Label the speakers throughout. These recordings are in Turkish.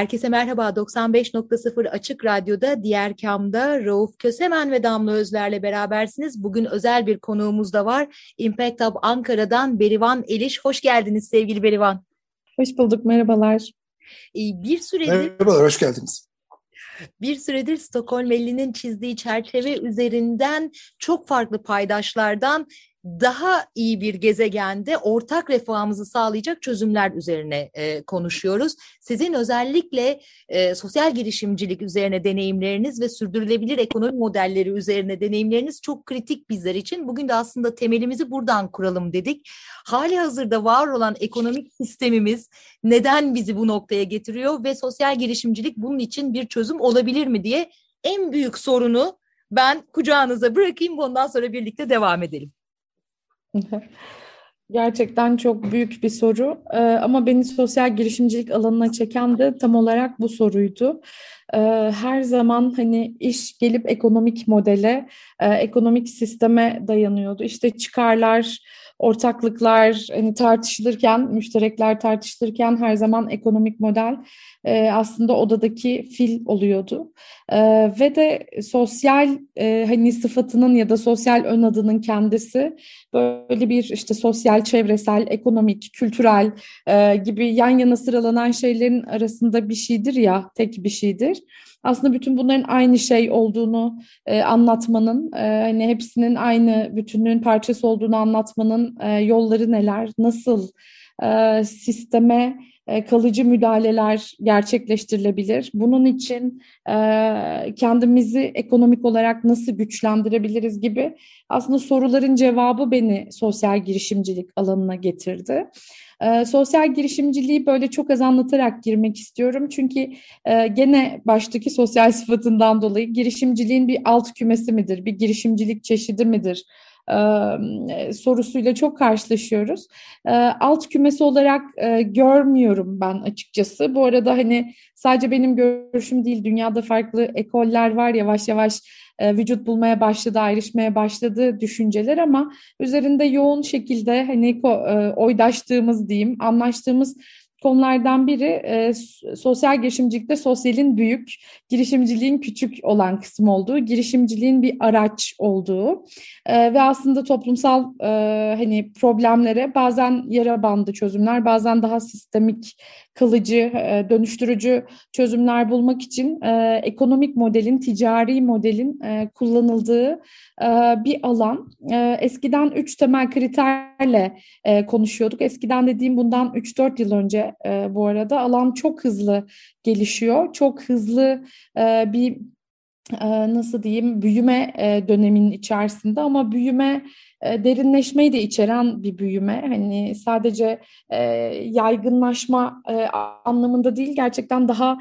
Speaker 1: Herkese merhaba. 95.0 Açık Radyo'da Diğer Kam'da Rauf Kösemen ve Damla Özler'le berabersiniz. Bugün özel bir konuğumuz da var. Impact Hub Ankara'dan Berivan Eliş. Hoş geldiniz sevgili Berivan.
Speaker 2: Hoş bulduk, merhabalar.
Speaker 1: Bir süredir...
Speaker 3: Merhabalar, hoş geldiniz.
Speaker 1: Bir süredir Stockholm 50'nin çizdiği çerçeve üzerinden çok farklı paydaşlardan daha iyi bir gezegende ortak refahımızı sağlayacak çözümler üzerine e, konuşuyoruz. Sizin özellikle e, sosyal girişimcilik üzerine deneyimleriniz ve sürdürülebilir ekonomi modelleri üzerine deneyimleriniz çok kritik bizler için. Bugün de aslında temelimizi buradan kuralım dedik. Hali hazırda var olan ekonomik sistemimiz neden bizi bu noktaya getiriyor ve sosyal girişimcilik bunun için bir çözüm olabilir mi diye en büyük sorunu ben kucağınıza bırakayım. Bundan sonra birlikte devam edelim.
Speaker 2: Gerçekten çok büyük bir soru ee, ama beni sosyal girişimcilik alanına çeken de tam olarak bu soruydu. Ee, her zaman hani iş gelip ekonomik modele, e, ekonomik sisteme dayanıyordu. İşte çıkarlar, ortaklıklar hani tartışılırken, müşterekler tartışılırken her zaman ekonomik model e, aslında odadaki fil oluyordu. E, ve de sosyal e, hani sıfatının ya da sosyal ön adının kendisi böyle bir işte sosyal, çevresel, ekonomik, kültürel e, gibi yan yana sıralanan şeylerin arasında bir şeydir ya, tek bir şeydir aslında bütün bunların aynı şey olduğunu e, anlatmanın, e, hani hepsinin aynı bütünlüğün parçası olduğunu anlatmanın e, yolları neler, nasıl e, sisteme kalıcı müdahaleler gerçekleştirilebilir. Bunun için e, kendimizi ekonomik olarak nasıl güçlendirebiliriz gibi aslında soruların cevabı beni sosyal girişimcilik alanına getirdi. E, sosyal girişimciliği böyle çok az anlatarak girmek istiyorum. Çünkü e, gene baştaki sosyal sıfatından dolayı girişimciliğin bir alt kümesi midir, bir girişimcilik çeşidi midir? E, sorusuyla çok karşılaşıyoruz. E, alt kümesi olarak e, görmüyorum ben açıkçası. Bu arada hani sadece benim görüşüm değil, dünyada farklı ekoller var yavaş yavaş e, vücut bulmaya başladı, ayrışmaya başladı düşünceler ama üzerinde yoğun şekilde hani e, oydaştığımız diyeyim, anlaştığımız konulardan biri e, sosyal girişimcilikte sosyalin büyük, girişimciliğin küçük olan kısım olduğu, girişimciliğin bir araç olduğu e, ve aslında toplumsal e, hani problemlere bazen yara bandı çözümler, bazen daha sistemik kalıcı, e, dönüştürücü çözümler bulmak için e, ekonomik modelin, ticari modelin e, kullanıldığı bir alan. Eskiden üç temel kriterle konuşuyorduk. Eskiden dediğim bundan 3-4 yıl önce bu arada alan çok hızlı gelişiyor. Çok hızlı bir nasıl diyeyim büyüme döneminin içerisinde ama büyüme derinleşmeyi de içeren bir büyüme. Hani sadece yaygınlaşma anlamında değil gerçekten daha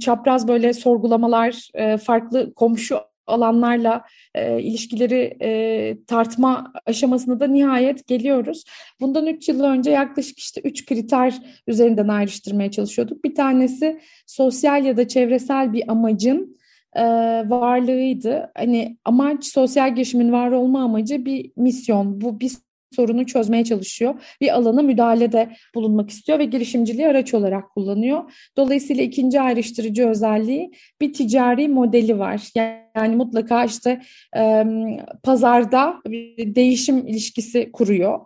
Speaker 2: çapraz böyle sorgulamalar, farklı komşu alanlarla e, ilişkileri e, tartma aşamasında da nihayet geliyoruz. Bundan 3 yıl önce yaklaşık işte 3 kriter üzerinden ayrıştırmaya çalışıyorduk. Bir tanesi sosyal ya da çevresel bir amacın e, varlığıydı. Hani amaç sosyal girişimin var olma amacı bir misyon. Bu bir sorunu çözmeye çalışıyor. Bir alana müdahalede bulunmak istiyor ve girişimciliği araç olarak kullanıyor. Dolayısıyla ikinci ayrıştırıcı özelliği bir ticari modeli var. Yani mutlaka işte e, pazarda bir değişim ilişkisi kuruyor.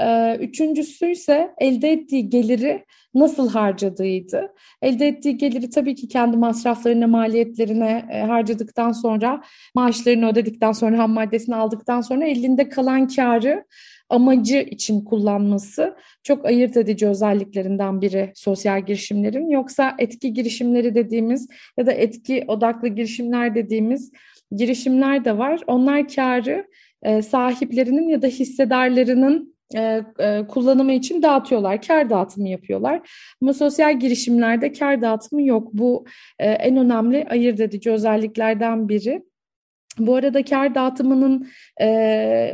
Speaker 2: E, üçüncüsü ise elde ettiği geliri nasıl harcadığıydı. Elde ettiği geliri tabii ki kendi masraflarına, maliyetlerine e, harcadıktan sonra, maaşlarını ödedikten sonra, ham maddesini aldıktan sonra elinde kalan karı amacı için kullanması çok ayırt edici özelliklerinden biri sosyal girişimlerin. Yoksa etki girişimleri dediğimiz ya da etki odaklı girişimler dediğimiz girişimler de var. Onlar karı e, sahiplerinin ya da hissedarlarının e, e, kullanımı için dağıtıyorlar, kar dağıtımı yapıyorlar. Ama sosyal girişimlerde kar dağıtımı yok. Bu en önemli ayırt edici özelliklerden biri. Bu arada kar dağıtımının e,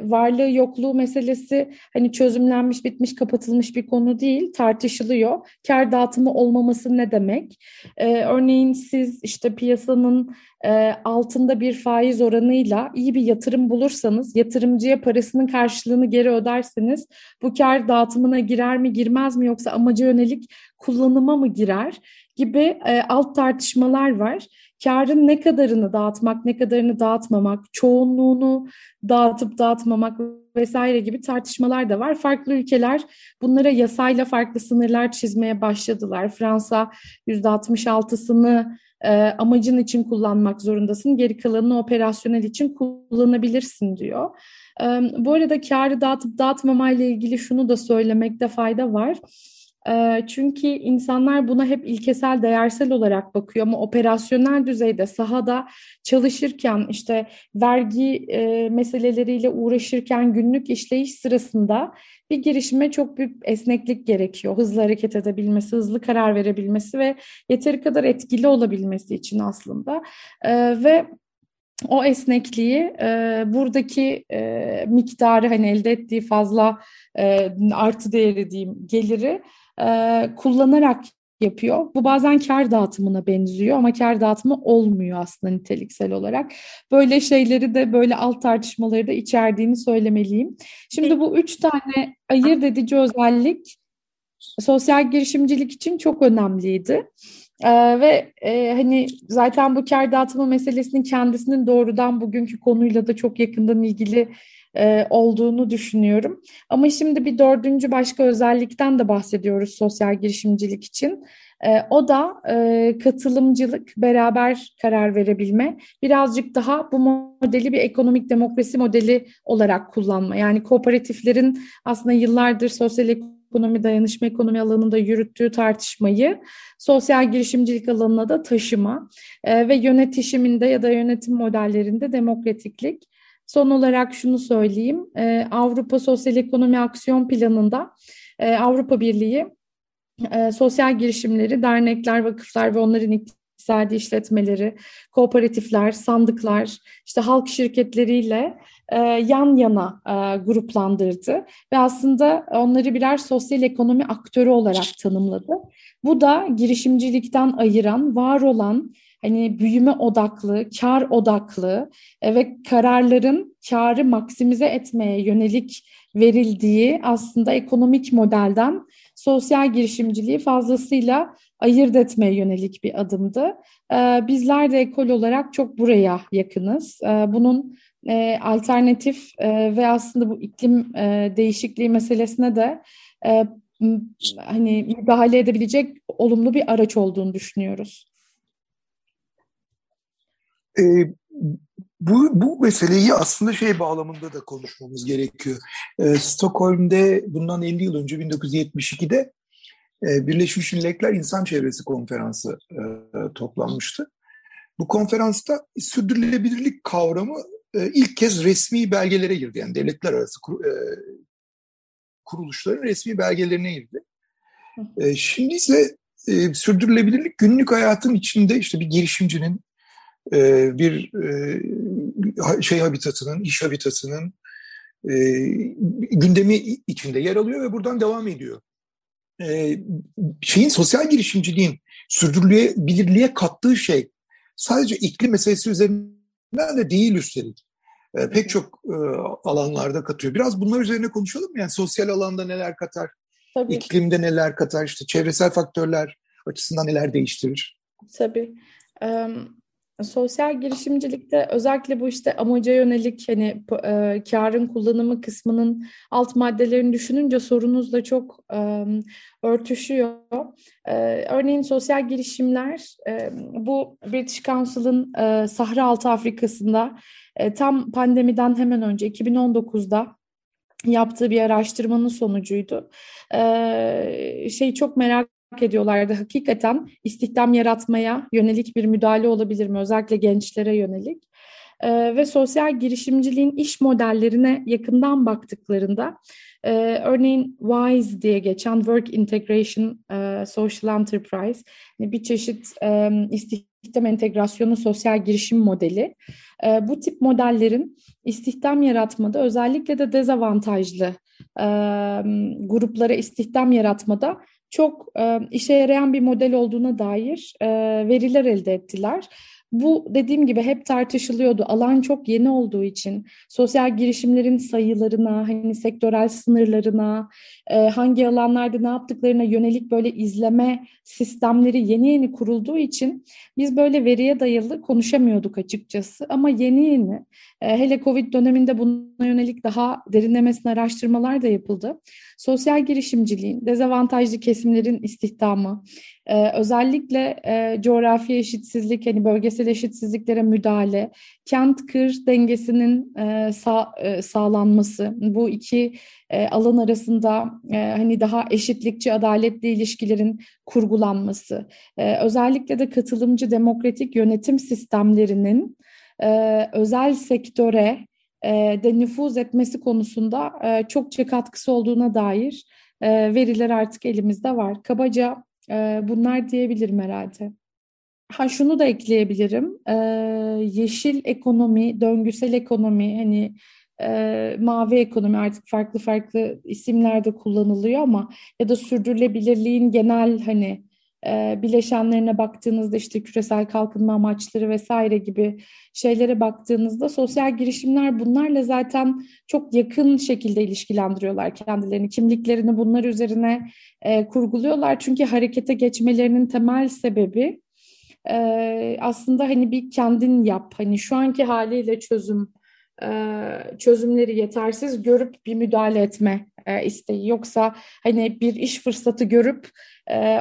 Speaker 2: varlığı yokluğu meselesi hani çözümlenmiş, bitmiş, kapatılmış bir konu değil, tartışılıyor. Kar dağıtımı olmaması ne demek? E, örneğin siz işte piyasanın e, altında bir faiz oranıyla iyi bir yatırım bulursanız, yatırımcıya parasının karşılığını geri öderseniz bu kar dağıtımına girer mi, girmez mi yoksa amaca yönelik kullanıma mı girer gibi e, alt tartışmalar var karın ne kadarını dağıtmak, ne kadarını dağıtmamak, çoğunluğunu dağıtıp dağıtmamak vesaire gibi tartışmalar da var. Farklı ülkeler bunlara yasayla farklı sınırlar çizmeye başladılar. Fransa %66'sını e, amacın için kullanmak zorundasın, geri kalanını operasyonel için kullanabilirsin diyor. E, bu arada karı dağıtıp dağıtmamayla ilgili şunu da söylemekte fayda var. Çünkü insanlar buna hep ilkesel, değersel olarak bakıyor ama operasyonel düzeyde sahada çalışırken işte vergi meseleleriyle uğraşırken günlük işleyiş sırasında bir girişime çok büyük esneklik gerekiyor. Hızlı hareket edebilmesi, hızlı karar verebilmesi ve yeteri kadar etkili olabilmesi için aslında. Ve o esnekliği e, buradaki e, miktarı hani elde ettiği fazla e, artı değeri diyeyim geliri e, kullanarak yapıyor. Bu bazen kar dağıtımına benziyor ama kar dağıtımı olmuyor aslında niteliksel olarak. Böyle şeyleri de böyle alt tartışmaları da içerdiğini söylemeliyim. Şimdi bu üç tane ayırt edici özellik sosyal girişimcilik için çok önemliydi. Ee, ve e, hani zaten bu kar dağıtımı meselesinin kendisinin doğrudan bugünkü konuyla da çok yakından ilgili e, olduğunu düşünüyorum. Ama şimdi bir dördüncü başka özellikten de bahsediyoruz sosyal girişimcilik için. E, o da e, katılımcılık, beraber karar verebilme. Birazcık daha bu modeli bir ekonomik demokrasi modeli olarak kullanma. Yani kooperatiflerin aslında yıllardır sosyal ekonomi, dayanışma ekonomi alanında yürüttüğü tartışmayı sosyal girişimcilik alanına da taşıma e, ve yönetişiminde ya da yönetim modellerinde demokratiklik. Son olarak şunu söyleyeyim. Ee, Avrupa Sosyal Ekonomi Aksiyon Planı'nda e, Avrupa Birliği e, sosyal girişimleri, dernekler, vakıflar ve onların iktisadi işletmeleri, kooperatifler, sandıklar, işte halk şirketleriyle e, yan yana gruplandırdı ve aslında onları birer sosyal ekonomi aktörü olarak tanımladı. Bu da girişimcilikten ayıran, var olan hani büyüme odaklı, kar odaklı e, ve kararların karı maksimize etmeye yönelik verildiği aslında ekonomik modelden sosyal girişimciliği fazlasıyla ayırt etmeye yönelik bir adımdı. E, bizler de ekol olarak çok buraya yakınız. E, bunun alternatif ve aslında bu iklim değişikliği meselesine de hani müdahale edebilecek olumlu bir araç olduğunu düşünüyoruz.
Speaker 3: E, bu, bu meseleyi aslında şey bağlamında da konuşmamız gerekiyor. E, Stockholm'de bundan 50 yıl önce 1972'de e, Birleşmiş Milletler İnsan Çevresi Konferansı e, toplanmıştı. Bu konferansta sürdürülebilirlik kavramı e, ilk kez resmi belgelere girdi. Yani devletler arası kur, e, kuruluşların resmi belgelerine girdi. E, şimdi ise e, sürdürülebilirlik günlük hayatın içinde işte bir girişimcinin e, bir e, şey habitatının, iş habitatının e, gündemi içinde yer alıyor ve buradan devam ediyor. Şeyin sosyal girişimciliğin sürdürülebilirliğe kattığı şey sadece iklim meselesi üzerinden de değil üstelik. Pek çok alanlarda katıyor. Biraz bunlar üzerine konuşalım mı? Yani sosyal alanda neler katar, Tabii. iklimde neler katar, işte çevresel faktörler açısından neler değiştirir?
Speaker 2: Tabii. Sosyal girişimcilikte özellikle bu işte amaca yönelik hani e, karın kullanımı kısmının alt maddelerini düşününce sorunuzla çok e, örtüşüyor. E, örneğin sosyal girişimler e, bu British Council'ın e, Sahra Altı Afrika'sında e, tam pandemiden hemen önce 2019'da yaptığı bir araştırmanın sonucuydu. E, şey çok merak ediyorlardı. Hakikaten istihdam yaratmaya yönelik bir müdahale olabilir mi? Özellikle gençlere yönelik. e, ve sosyal girişimciliğin iş modellerine yakından baktıklarında e, örneğin WISE diye geçen Work Integration e, Social Enterprise yani bir çeşit e, istihdam entegrasyonu sosyal girişim modeli. E, bu tip modellerin istihdam yaratmada özellikle de dezavantajlı e, gruplara istihdam yaratmada çok e, işe yarayan bir model olduğuna dair e, veriler elde ettiler. Bu dediğim gibi hep tartışılıyordu. Alan çok yeni olduğu için sosyal girişimlerin sayılarına, hani sektörel sınırlarına, e, hangi alanlarda ne yaptıklarına yönelik böyle izleme sistemleri yeni yeni kurulduğu için biz böyle veriye dayalı konuşamıyorduk açıkçası. Ama yeni yeni e, hele Covid döneminde buna yönelik daha derinlemesine araştırmalar da yapıldı. Sosyal girişimciliğin, dezavantajlı kesimlerin istihdamı, ee, özellikle e, coğrafi eşitsizlik, hani bölgesel eşitsizliklere müdahale, kent-kır dengesinin e, sağ, e, sağlanması, bu iki e, alan arasında e, hani daha eşitlikçi, adaletli ilişkilerin kurgulanması, e, özellikle de katılımcı demokratik yönetim sistemlerinin e, özel sektöre e, de nüfuz etmesi konusunda e, çokça katkısı olduğuna dair e, veriler artık elimizde var. Kabaca e, bunlar diyebilirim herhalde. Ha şunu da ekleyebilirim. E, yeşil ekonomi, döngüsel ekonomi, hani e, mavi ekonomi artık farklı farklı isimlerde kullanılıyor ama ya da sürdürülebilirliğin genel hani e, bileşenlerine baktığınızda işte küresel kalkınma amaçları vesaire gibi şeylere baktığınızda sosyal girişimler bunlarla zaten çok yakın şekilde ilişkilendiriyorlar kendilerini. Kimliklerini bunlar üzerine e, kurguluyorlar. Çünkü harekete geçmelerinin temel sebebi e, aslında hani bir kendin yap. Hani şu anki haliyle çözüm çözümleri yetersiz görüp bir müdahale etme isteği. Yoksa hani bir iş fırsatı görüp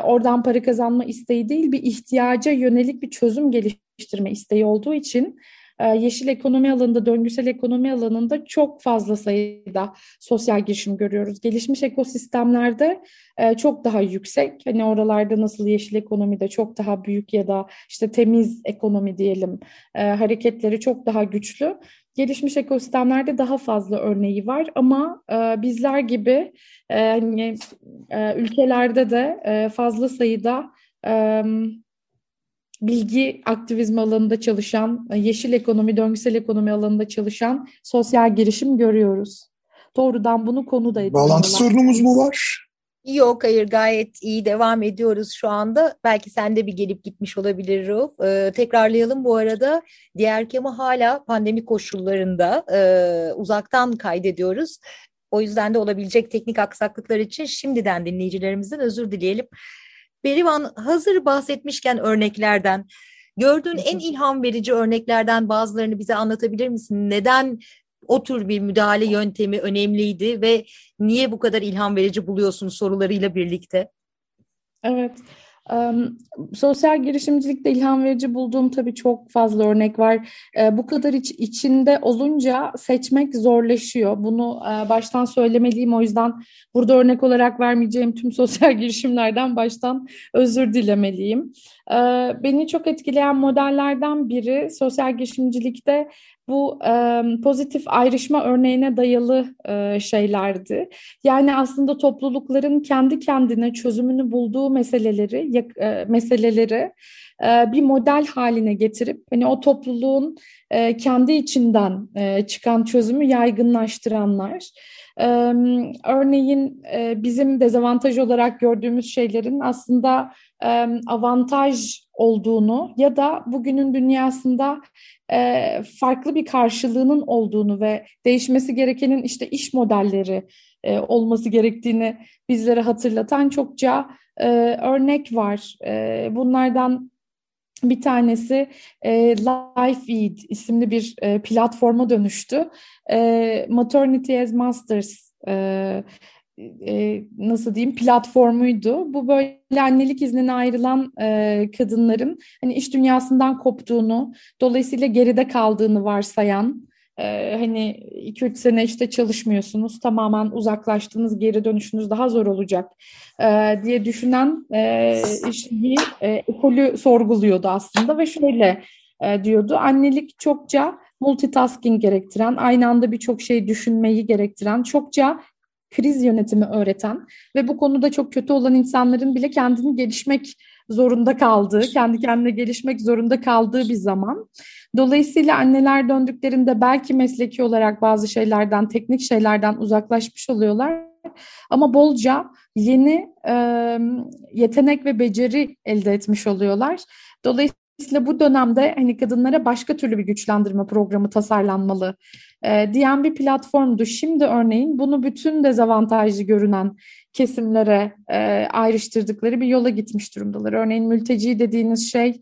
Speaker 2: oradan para kazanma isteği değil bir ihtiyaca yönelik bir çözüm geliştirme isteği olduğu için yeşil ekonomi alanında, döngüsel ekonomi alanında çok fazla sayıda sosyal girişim görüyoruz. Gelişmiş ekosistemlerde çok daha yüksek. Hani oralarda nasıl yeşil ekonomide çok daha büyük ya da işte temiz ekonomi diyelim hareketleri çok daha güçlü. Gelişmiş ekosistemlerde daha fazla örneği var ama e, bizler gibi e, hani, e, ülkelerde de e, fazla sayıda e, bilgi aktivizmi alanında çalışan, e, yeşil ekonomi, döngüsel ekonomi alanında çalışan sosyal girişim görüyoruz. Doğrudan bunu konu da ediyorlar.
Speaker 3: Bağlantı sorunumuz mu var?
Speaker 1: Yok hayır gayet iyi devam ediyoruz şu anda. Belki sen de bir gelip gitmiş olabilir Rauf. Ee, tekrarlayalım bu arada. Diğer kema hala pandemi koşullarında e, uzaktan kaydediyoruz. O yüzden de olabilecek teknik aksaklıklar için şimdiden dinleyicilerimizden özür dileyelim. Berivan hazır bahsetmişken örneklerden gördüğün en ilham verici örneklerden bazılarını bize anlatabilir misin? Neden o tür bir müdahale yöntemi önemliydi ve niye bu kadar ilham verici buluyorsun sorularıyla birlikte?
Speaker 2: Evet. Um, sosyal girişimcilikte ilham verici bulduğum tabii çok fazla örnek var. Uh, bu kadar iç, içinde olunca seçmek zorlaşıyor. Bunu uh, baştan söylemeliyim. O yüzden burada örnek olarak vermeyeceğim tüm sosyal girişimlerden baştan özür dilemeliyim. Uh, beni çok etkileyen modellerden biri sosyal girişimcilikte bu e, pozitif ayrışma örneğine dayalı e, şeylerdi. Yani aslında toplulukların kendi kendine çözümünü bulduğu meseleleri e, meseleleri e, bir model haline getirip hani o topluluğun e, kendi içinden e, çıkan çözümü yaygınlaştıranlar. E, örneğin e, bizim dezavantaj olarak gördüğümüz şeylerin aslında avantaj olduğunu ya da bugünün dünyasında e, farklı bir karşılığının olduğunu ve değişmesi gerekenin işte iş modelleri e, olması gerektiğini bizlere hatırlatan çokça e, örnek var. Bunlardan bir tanesi e, LifeEd isimli bir e, platforma dönüştü. E, Maternity as Masters e, e, nasıl diyeyim platformuydu. Bu böyle annelik iznine ayrılan e, kadınların hani iş dünyasından koptuğunu, dolayısıyla geride kaldığını varsayan, e, hani 2-3 sene işte çalışmıyorsunuz, tamamen uzaklaştığınız, geri dönüşünüz daha zor olacak e, diye düşünen e, bir e, ekolü sorguluyordu aslında ve şöyle e, diyordu. Annelik çokça multitasking gerektiren, aynı anda birçok şey düşünmeyi gerektiren, çokça kriz yönetimi öğreten ve bu konuda çok kötü olan insanların bile kendini gelişmek zorunda kaldığı, kendi kendine gelişmek zorunda kaldığı bir zaman. Dolayısıyla anneler döndüklerinde belki mesleki olarak bazı şeylerden, teknik şeylerden uzaklaşmış oluyorlar. Ama bolca yeni e, yetenek ve beceri elde etmiş oluyorlar. Dolayısıyla bu dönemde hani kadınlara başka türlü bir güçlendirme programı tasarlanmalı e, diyen bir platformdu. Şimdi örneğin bunu bütün dezavantajlı görünen kesimlere e, ayrıştırdıkları bir yola gitmiş durumdalar. Örneğin mülteci dediğiniz şey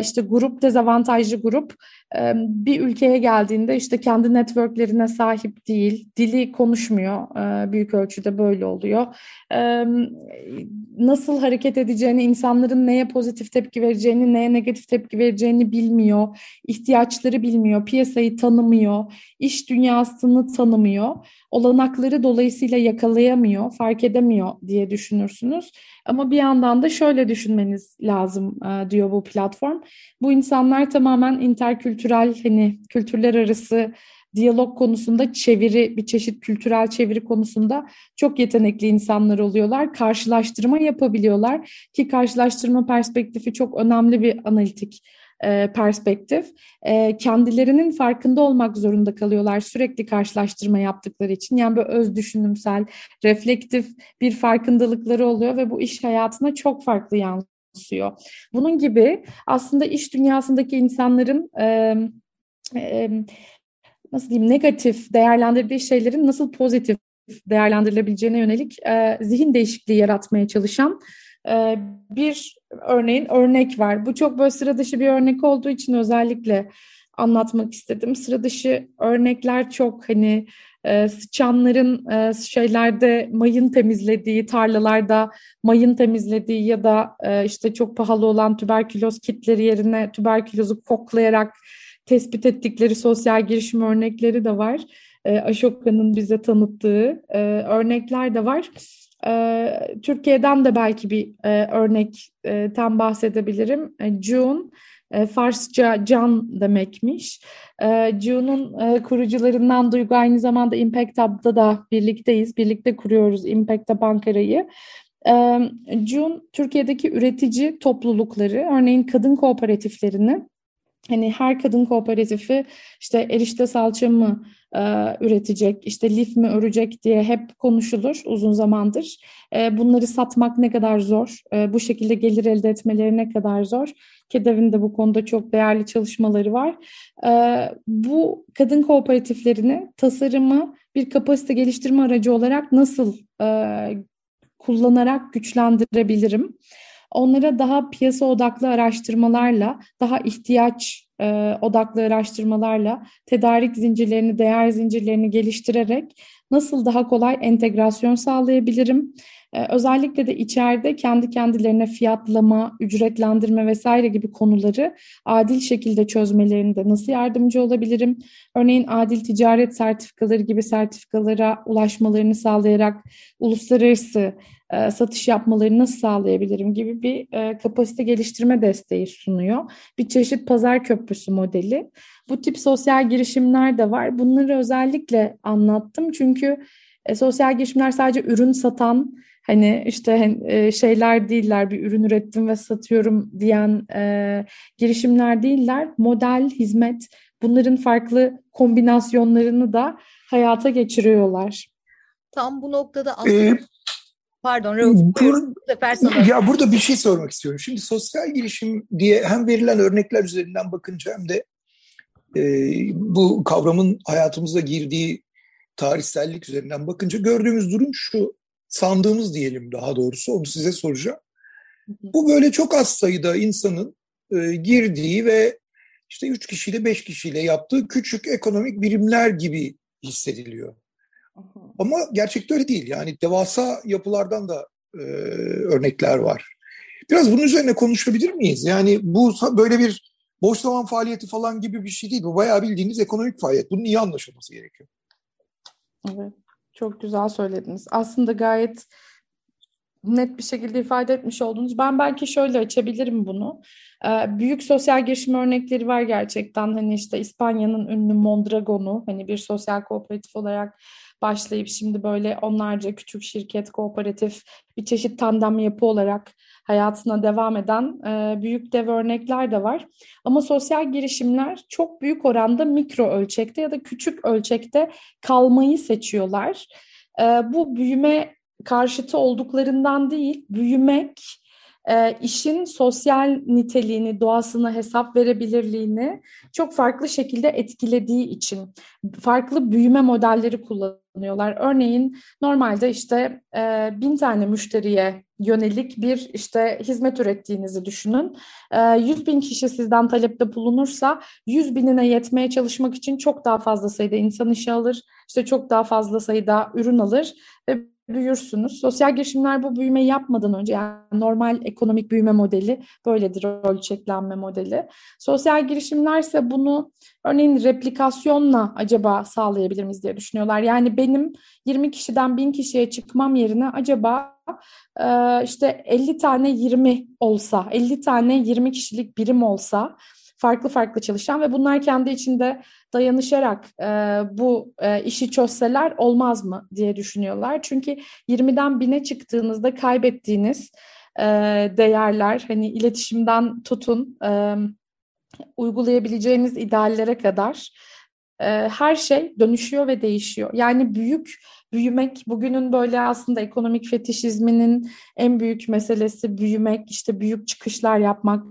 Speaker 2: işte grup dezavantajlı grup e, bir ülkeye geldiğinde işte kendi networklerine sahip değil, dili konuşmuyor e, büyük ölçüde böyle oluyor. Nasıl hareket edeceğini, insanların neye pozitif tepki vereceğini, neye negatif tepki vereceğini bilmiyor, ihtiyaçları bilmiyor, piyasayı tanımıyor, iş dünyasını tanımıyor, olanakları dolayısıyla yakalayamıyor, fark edemiyor diye düşünürsünüz. Ama bir yandan da şöyle düşünmeniz lazım diyor bu platform. Bu insanlar tamamen interkültürel hani kültürler arası diyalog konusunda çeviri, bir çeşit kültürel çeviri konusunda çok yetenekli insanlar oluyorlar. Karşılaştırma yapabiliyorlar ki karşılaştırma perspektifi çok önemli bir analitik e, perspektif. E, kendilerinin farkında olmak zorunda kalıyorlar sürekli karşılaştırma yaptıkları için. Yani böyle öz düşünümsel, reflektif bir farkındalıkları oluyor ve bu iş hayatına çok farklı yansıyor. Bunun gibi aslında iş dünyasındaki insanların e, e, nasıl diyeyim negatif değerlendirdiği şeylerin nasıl pozitif değerlendirilebileceğine yönelik e, zihin değişikliği yaratmaya çalışan e, bir örneğin örnek var. Bu çok böyle sıra dışı bir örnek olduğu için özellikle anlatmak istedim. Sıra dışı örnekler çok hani e, sıçanların e, şeylerde mayın temizlediği, tarlalarda mayın temizlediği ya da e, işte çok pahalı olan tüberküloz kitleri yerine tüberkülozu koklayarak tespit ettikleri sosyal girişim örnekleri de var. E, Ashoka'nın bize tanıttığı e, örnekler de var. E, Türkiye'den de belki bir e, örnekten bahsedebilirim. E, June, e, Farsça can demekmiş. E, June'un e, kurucularından Duygu aynı zamanda Impact Hub'da da birlikteyiz. Birlikte kuruyoruz Impact Hub Ankara'yı. E, Türkiye'deki üretici toplulukları, örneğin kadın kooperatiflerini hani her kadın kooperatifi işte erişte salça mı e, üretecek, işte lif mi örecek diye hep konuşulur uzun zamandır. E, bunları satmak ne kadar zor, e, bu şekilde gelir elde etmeleri ne kadar zor. KEDEV'in de bu konuda çok değerli çalışmaları var. E, bu kadın kooperatiflerini tasarımı bir kapasite geliştirme aracı olarak nasıl e, kullanarak güçlendirebilirim? Onlara daha piyasa odaklı araştırmalarla, daha ihtiyaç e, odaklı araştırmalarla tedarik zincirlerini, değer zincirlerini geliştirerek nasıl daha kolay entegrasyon sağlayabilirim? Ee, özellikle de içeride kendi kendilerine fiyatlama, ücretlendirme vesaire gibi konuları adil şekilde çözmelerinde nasıl yardımcı olabilirim? Örneğin adil ticaret sertifikaları gibi sertifikalara ulaşmalarını sağlayarak uluslararası e, satış yapmalarını nasıl sağlayabilirim gibi bir e, kapasite geliştirme desteği sunuyor. Bir çeşit pazar köprüsü modeli. Bu tip sosyal girişimler de var. Bunları özellikle anlattım çünkü e, sosyal girişimler sadece ürün satan hani işte e, şeyler değiller bir ürün ürettim ve satıyorum diyen e, girişimler değiller. Model, hizmet bunların farklı kombinasyonlarını da hayata geçiriyorlar.
Speaker 1: Tam bu noktada aslında ee, Pardon Rauf,
Speaker 3: bur, sefer sana. Ya burada bir şey sormak istiyorum. Şimdi sosyal girişim diye hem verilen örnekler üzerinden bakınca hem de e, bu kavramın hayatımıza girdiği tarihsellik üzerinden bakınca gördüğümüz durum şu. Sandığımız diyelim daha doğrusu onu size soracağım. Bu böyle çok az sayıda insanın e, girdiği ve işte üç kişiyle beş kişiyle yaptığı küçük ekonomik birimler gibi hissediliyor. Ama gerçekte öyle değil. Yani devasa yapılardan da e, örnekler var. Biraz bunun üzerine konuşabilir miyiz? Yani bu böyle bir boş zaman faaliyeti falan gibi bir şey değil. Bu bayağı bildiğiniz ekonomik faaliyet. Bunun iyi anlaşılması gerekiyor.
Speaker 2: Evet, çok güzel söylediniz. Aslında gayet net bir şekilde ifade etmiş oldunuz. Ben belki şöyle açabilirim bunu. Ee, büyük sosyal girişim örnekleri var gerçekten. Hani işte İspanya'nın ünlü Mondragon'u hani bir sosyal kooperatif olarak başlayıp şimdi böyle onlarca küçük şirket, kooperatif bir çeşit tandem yapı olarak hayatına devam eden e, büyük dev örnekler de var. Ama sosyal girişimler çok büyük oranda mikro ölçekte ya da küçük ölçekte kalmayı seçiyorlar. E, bu büyüme karşıtı olduklarından değil, büyümek, e, işin sosyal niteliğini, doğasını hesap verebilirliğini çok farklı şekilde etkilediği için farklı büyüme modelleri kullanıyorlar. Örneğin normalde işte e, bin tane müşteriye yönelik bir işte hizmet ürettiğinizi düşünün. E, 100 bin kişi sizden talepte bulunursa 100 binine yetmeye çalışmak için çok daha fazla sayıda insan işe alır, işte çok daha fazla sayıda ürün alır ve büyürsünüz. Sosyal girişimler bu büyümeyi yapmadan önce yani normal ekonomik büyüme modeli böyledir ölçeklenme modeli. Sosyal girişimler ise bunu örneğin replikasyonla acaba sağlayabilir miyiz diye düşünüyorlar. Yani benim 20 kişiden 1000 kişiye çıkmam yerine acaba işte 50 tane 20 olsa, 50 tane 20 kişilik birim olsa farklı farklı çalışan ve bunlar kendi içinde dayanışarak e, bu e, işi çözseler olmaz mı diye düşünüyorlar. Çünkü 20'den 1000'e çıktığınızda kaybettiğiniz e, değerler hani iletişimden tutun e, uygulayabileceğiniz ideallere kadar e, her şey dönüşüyor ve değişiyor. Yani büyük büyümek bugünün böyle aslında ekonomik fetişizminin en büyük meselesi büyümek, işte büyük çıkışlar yapmak,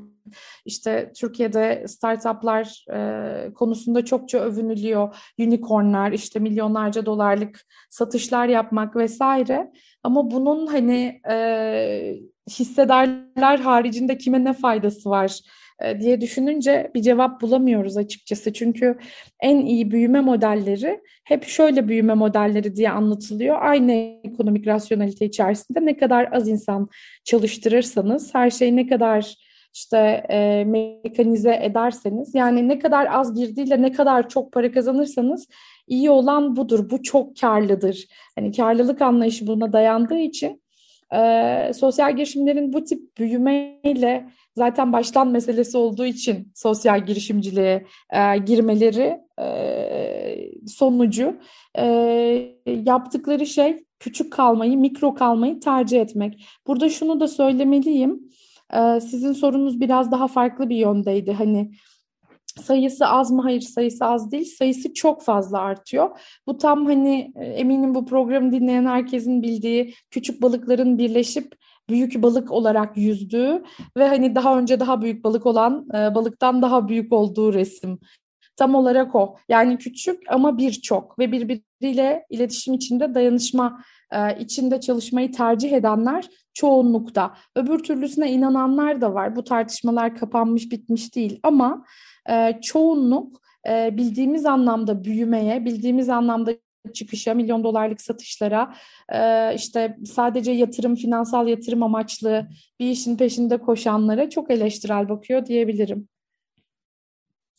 Speaker 2: işte Türkiye'de startuplar e, konusunda çokça övünülüyor. Unicornlar, işte milyonlarca dolarlık satışlar yapmak vesaire. Ama bunun hani e, hissedarlar haricinde kime ne faydası var? E, diye düşününce bir cevap bulamıyoruz açıkçası. Çünkü en iyi büyüme modelleri hep şöyle büyüme modelleri diye anlatılıyor. Aynı ekonomik rasyonelite içerisinde ne kadar az insan çalıştırırsanız, her şey ne kadar işte e, mekanize ederseniz yani ne kadar az girdiyle ne kadar çok para kazanırsanız iyi olan budur. Bu çok karlıdır. Hani karlılık anlayışı buna dayandığı için e, sosyal girişimlerin bu tip büyümeyle zaten baştan meselesi olduğu için sosyal girişimciliğe e, girmeleri e, sonucu e, yaptıkları şey küçük kalmayı, mikro kalmayı tercih etmek. Burada şunu da söylemeliyim. Ee, sizin sorunuz biraz daha farklı bir yöndeydi. Hani sayısı az mı? Hayır sayısı az değil. Sayısı çok fazla artıyor. Bu tam hani e, eminim bu programı dinleyen herkesin bildiği küçük balıkların birleşip büyük balık olarak yüzdüğü ve hani daha önce daha büyük balık olan e, balıktan daha büyük olduğu resim. Tam olarak o. Yani küçük ama birçok ve birbiriyle iletişim içinde dayanışma e, içinde çalışmayı tercih edenler çoğunlukta. Öbür türlüsüne inananlar da var. Bu tartışmalar kapanmış bitmiş değil ama e, çoğunluk e, bildiğimiz anlamda büyümeye, bildiğimiz anlamda çıkışa, milyon dolarlık satışlara, işte sadece yatırım, finansal yatırım amaçlı bir işin peşinde koşanlara çok eleştirel bakıyor diyebilirim.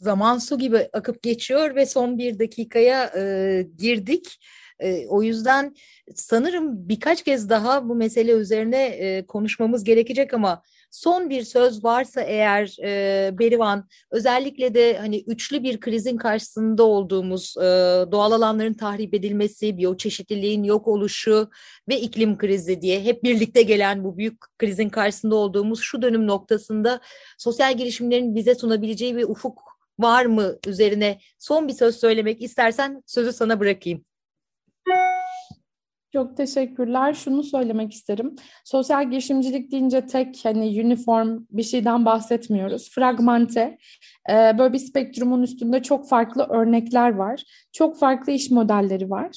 Speaker 1: Zaman su gibi akıp geçiyor ve son bir dakikaya e, girdik. E, o yüzden sanırım birkaç kez daha bu mesele üzerine e, konuşmamız gerekecek ama son bir söz varsa eğer e, Berivan özellikle de hani üçlü bir krizin karşısında olduğumuz e, doğal alanların tahrip edilmesi, biyoçeşitliliğin yok oluşu ve iklim krizi diye hep birlikte gelen bu büyük krizin karşısında olduğumuz şu dönüm noktasında sosyal girişimlerin bize sunabileceği bir ufuk var mı üzerine son bir söz söylemek istersen sözü sana bırakayım.
Speaker 2: Çok teşekkürler. Şunu söylemek isterim. Sosyal girişimcilik deyince tek hani uniform bir şeyden bahsetmiyoruz. Fragmente, e, böyle bir spektrumun üstünde çok farklı örnekler var. Çok farklı iş modelleri var.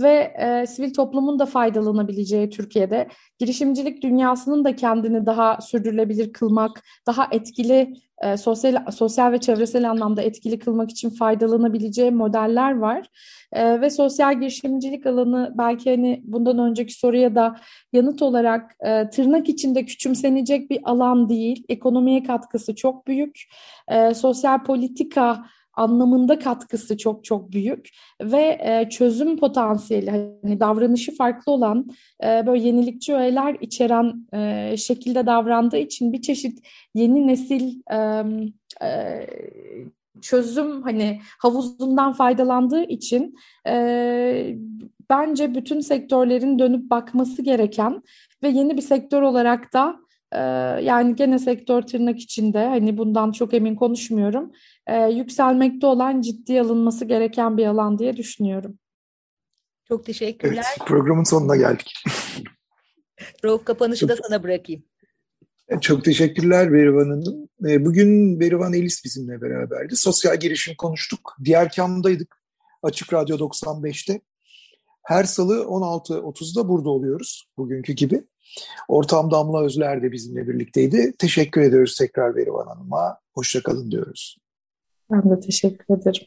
Speaker 2: Ve e, sivil toplumun da faydalanabileceği Türkiye'de girişimcilik dünyasının da kendini daha sürdürülebilir kılmak, daha etkili e, sosyal sosyal ve çevresel anlamda etkili kılmak için faydalanabileceği modeller var. E, ve sosyal girişimcilik alanı belki hani bundan önceki soruya da yanıt olarak e, tırnak içinde küçümsenecek bir alan değil. Ekonomiye katkısı çok büyük. E, sosyal politika anlamında katkısı çok çok büyük ve e, çözüm potansiyeli hani davranışı farklı olan e, böyle yenilikçi öğeler içeren e, şekilde davrandığı için bir çeşit yeni nesil e, e, çözüm hani havuzundan faydalandığı için e, bence bütün sektörlerin dönüp bakması gereken ve yeni bir sektör olarak da yani gene sektör tırnak içinde hani bundan çok emin konuşmuyorum e, yükselmekte olan ciddi alınması gereken bir alan diye düşünüyorum.
Speaker 1: Çok teşekkürler.
Speaker 3: Evet, programın sonuna geldik.
Speaker 1: Rauf kapanışı da sana bırakayım.
Speaker 3: Çok teşekkürler Berivan Hanım. E, bugün Berivan Elis bizimle beraberdi. Sosyal girişim konuştuk. Diğer kamdaydık. Açık Radyo 95'te. Her salı 16.30'da burada oluyoruz. Bugünkü gibi. Ortam Damla Özler de bizimle birlikteydi. Teşekkür ediyoruz tekrar Berivan Hanım'a. Hoşçakalın diyoruz.
Speaker 2: Ben de teşekkür ederim.